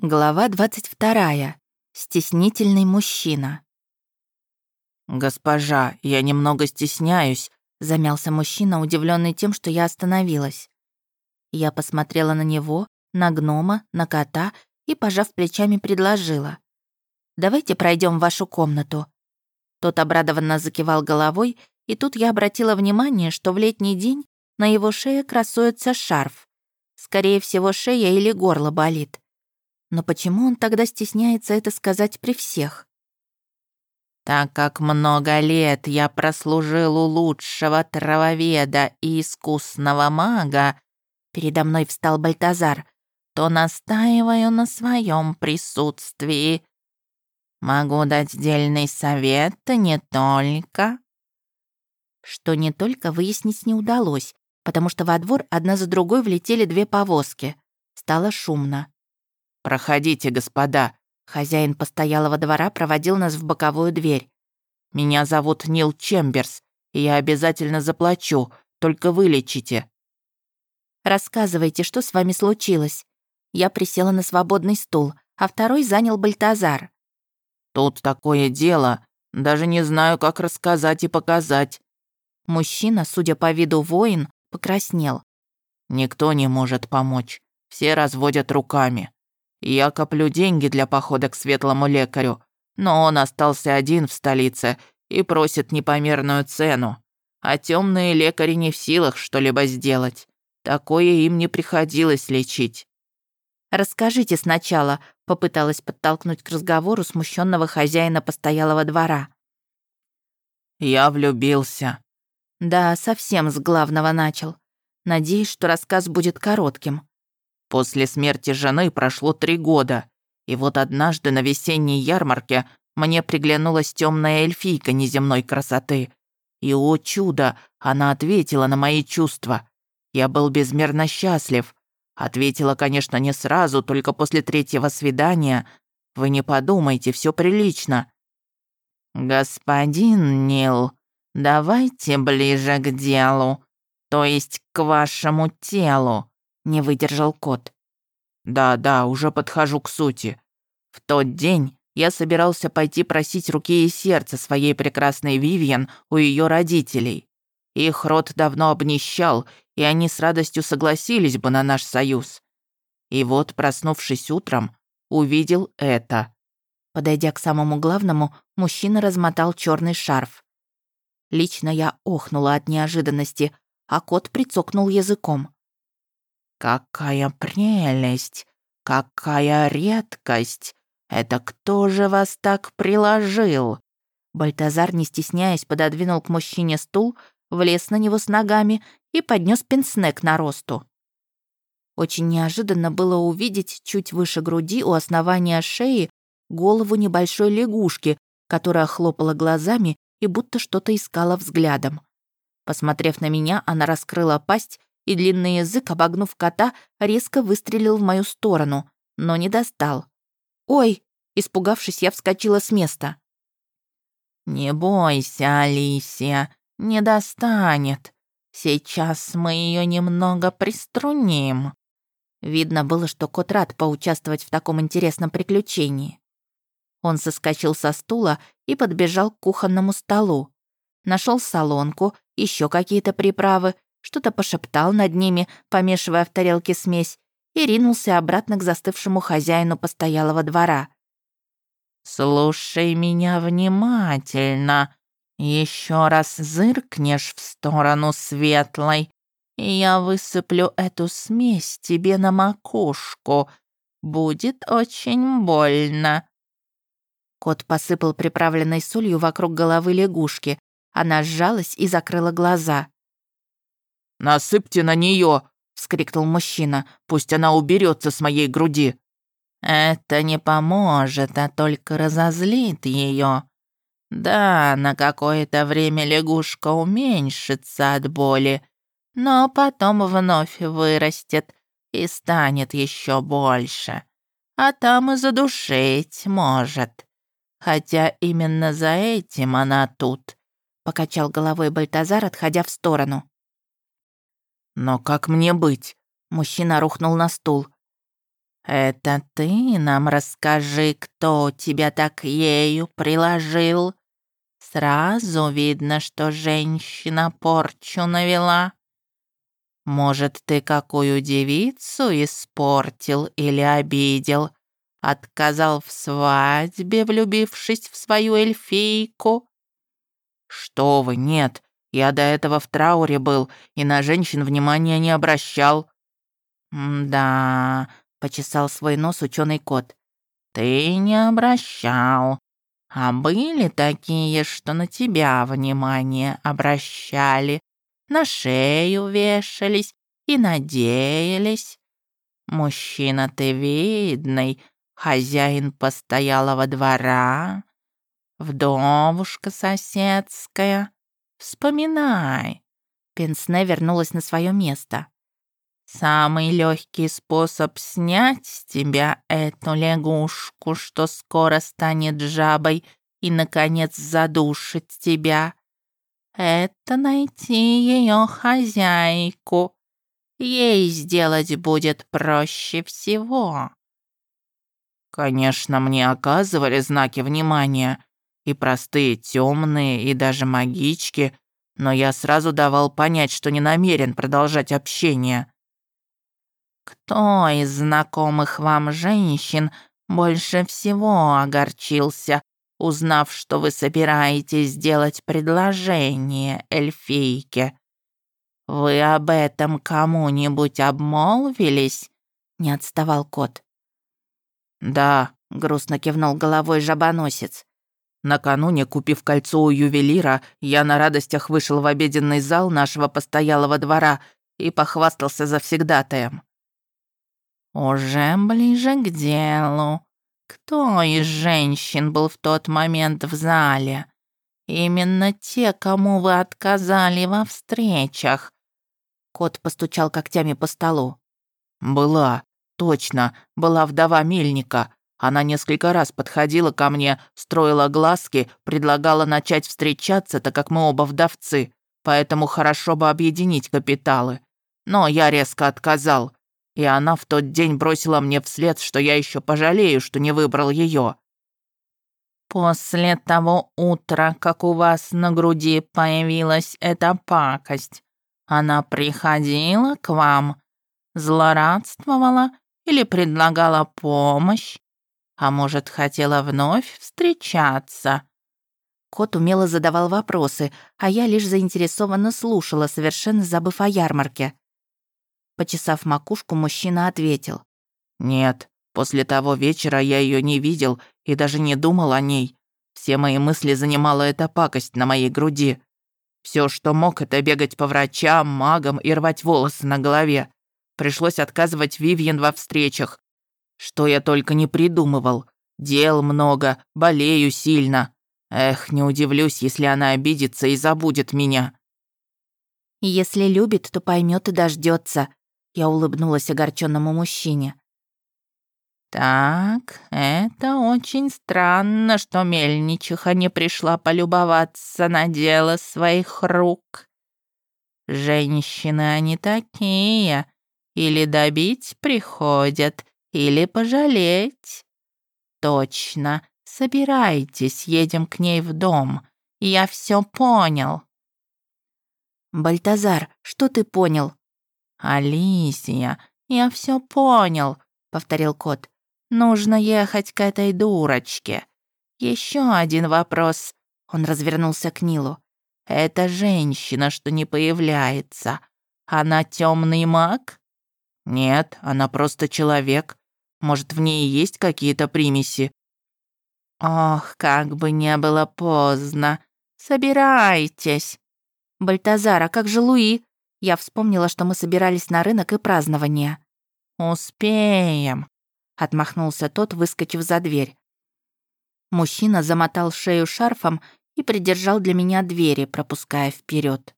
Глава 22. Стеснительный мужчина. «Госпожа, я немного стесняюсь», — замялся мужчина, удивленный тем, что я остановилась. Я посмотрела на него, на гнома, на кота и, пожав плечами, предложила. «Давайте пройдем в вашу комнату». Тот обрадованно закивал головой, и тут я обратила внимание, что в летний день на его шее красуется шарф. Скорее всего, шея или горло болит. Но почему он тогда стесняется это сказать при всех? «Так как много лет я прослужил у лучшего травоведа и искусного мага», передо мной встал Бальтазар, то настаиваю на своем присутствии. Могу дать дельный совет не только...» Что не только выяснить не удалось, потому что во двор одна за другой влетели две повозки. Стало шумно. «Проходите, господа». Хозяин постоялого двора проводил нас в боковую дверь. «Меня зовут Нил Чемберс, и я обязательно заплачу, только вылечите». «Рассказывайте, что с вами случилось?» Я присела на свободный стул, а второй занял Бальтазар. «Тут такое дело, даже не знаю, как рассказать и показать». Мужчина, судя по виду воин, покраснел. «Никто не может помочь, все разводят руками. Я коплю деньги для похода к светлому лекарю, но он остался один в столице и просит непомерную цену. А темные лекари не в силах что-либо сделать. Такое им не приходилось лечить. «Расскажите сначала», — попыталась подтолкнуть к разговору смущенного хозяина постоялого двора. «Я влюбился». «Да, совсем с главного начал. Надеюсь, что рассказ будет коротким. После смерти жены прошло три года, и вот однажды на весенней ярмарке мне приглянулась темная эльфийка неземной красоты. И, о чудо, она ответила на мои чувства. Я был безмерно счастлив. Ответила, конечно, не сразу, только после третьего свидания. Вы не подумайте, все прилично. «Господин Нил, давайте ближе к делу, то есть к вашему телу», не выдержал кот. «Да, да, уже подхожу к сути. В тот день я собирался пойти просить руки и сердца своей прекрасной Вивьен у ее родителей. Их род давно обнищал, и они с радостью согласились бы на наш союз. И вот, проснувшись утром, увидел это». Подойдя к самому главному, мужчина размотал черный шарф. Лично я охнула от неожиданности, а кот прицокнул языком. «Какая прелесть! Какая редкость! Это кто же вас так приложил?» Бальтазар, не стесняясь, пододвинул к мужчине стул, влез на него с ногами и поднес пенсне к наросту. Очень неожиданно было увидеть чуть выше груди у основания шеи голову небольшой лягушки, которая хлопала глазами и будто что-то искала взглядом. Посмотрев на меня, она раскрыла пасть и длинный язык, обогнув кота, резко выстрелил в мою сторону, но не достал. «Ой!» — испугавшись, я вскочила с места. «Не бойся, Алисия, не достанет. Сейчас мы ее немного приструним». Видно было, что кот рад поучаствовать в таком интересном приключении. Он соскочил со стула и подбежал к кухонному столу. Нашел солонку, еще какие-то приправы что-то пошептал над ними, помешивая в тарелке смесь, и ринулся обратно к застывшему хозяину постоялого двора. «Слушай меня внимательно. Еще раз зыркнешь в сторону светлой, и я высыплю эту смесь тебе на макушку. Будет очень больно». Кот посыпал приправленной солью вокруг головы лягушки. Она сжалась и закрыла глаза. «Насыпьте на нее!» — вскрикнул мужчина. «Пусть она уберется с моей груди!» «Это не поможет, а только разозлит ее. Да, на какое-то время лягушка уменьшится от боли, но потом вновь вырастет и станет еще больше. А там и задушить может. Хотя именно за этим она тут», — покачал головой Бальтазар, отходя в сторону. «Но как мне быть?» Мужчина рухнул на стул. Это ты нам расскажи, кто тебя так ею приложил. Сразу видно, что женщина порчу навела. Может, ты какую девицу испортил или обидел, отказал в свадьбе, влюбившись в свою эльфийку? Что вы, нет, я до этого в трауре был и на женщин внимания не обращал. «Да», — почесал свой нос ученый кот. «Ты не обращал. А были такие, что на тебя внимание обращали, на шею вешались и надеялись. Мужчина ты видный, хозяин постоялого двора, вдовушка соседская. Вспоминай. Пенсне вернулась на свое место. Самый легкий способ снять с тебя эту лягушку, что скоро станет жабой и, наконец, задушит тебя, это найти ее хозяйку. Ей сделать будет проще всего. Конечно, мне оказывали знаки внимания, и простые темные, и даже магички, но я сразу давал понять, что не намерен продолжать общение. Кто из знакомых вам женщин больше всего огорчился, узнав, что вы собираетесь сделать предложение эльфийке? Вы об этом кому-нибудь обмолвились?» Не отставал кот. «Да», — грустно кивнул головой жабоносец. Накануне, купив кольцо у ювелира, я на радостях вышел в обеденный зал нашего постоялого двора и похвастался завсегдатаем. «Уже ближе к делу. Кто из женщин был в тот момент в зале? Именно те, кому вы отказали во встречах». Кот постучал когтями по столу. «Была, точно, была вдова Мельника. Она несколько раз подходила ко мне, строила глазки, предлагала начать встречаться, так как мы оба вдовцы, поэтому хорошо бы объединить капиталы. Но я резко отказал и она в тот день бросила мне вслед, что я еще пожалею, что не выбрал ее. После того утра, как у вас на груди появилась эта пакость, она приходила к вам, злорадствовала или предлагала помощь, а может, хотела вновь встречаться. Кот умело задавал вопросы, а я лишь заинтересованно слушала, совершенно забыв о ярмарке. Почесав макушку, мужчина ответил. «Нет, после того вечера я ее не видел и даже не думал о ней. Все мои мысли занимала эта пакость на моей груди. Все, что мог, это бегать по врачам, магам и рвать волосы на голове. Пришлось отказывать Вивьен во встречах. Что я только не придумывал. Дел много, болею сильно. Эх, не удивлюсь, если она обидится и забудет меня. Если любит, то поймет и дождется, я улыбнулась огорченному мужчине. «Так, это очень странно, что мельничиха не пришла полюбоваться на дело своих рук. Женщины они такие, или добить приходят, или пожалеть. Точно, собирайтесь, едем к ней в дом. Я все понял». «Бальтазар, что ты понял?» «Алисия, я все понял», — повторил кот. «Нужно ехать к этой дурочке. Еще один вопрос». Он развернулся к Нилу. «Это женщина, что не появляется. Она темный маг?» «Нет, она просто человек. Может, в ней есть какие-то примеси?» «Ох, как бы не было поздно. Собирайтесь!» «Бальтазар, а как же Луи?» Я вспомнила, что мы собирались на рынок и празднование. «Успеем», — отмахнулся тот, выскочив за дверь. Мужчина замотал шею шарфом и придержал для меня двери, пропуская вперед.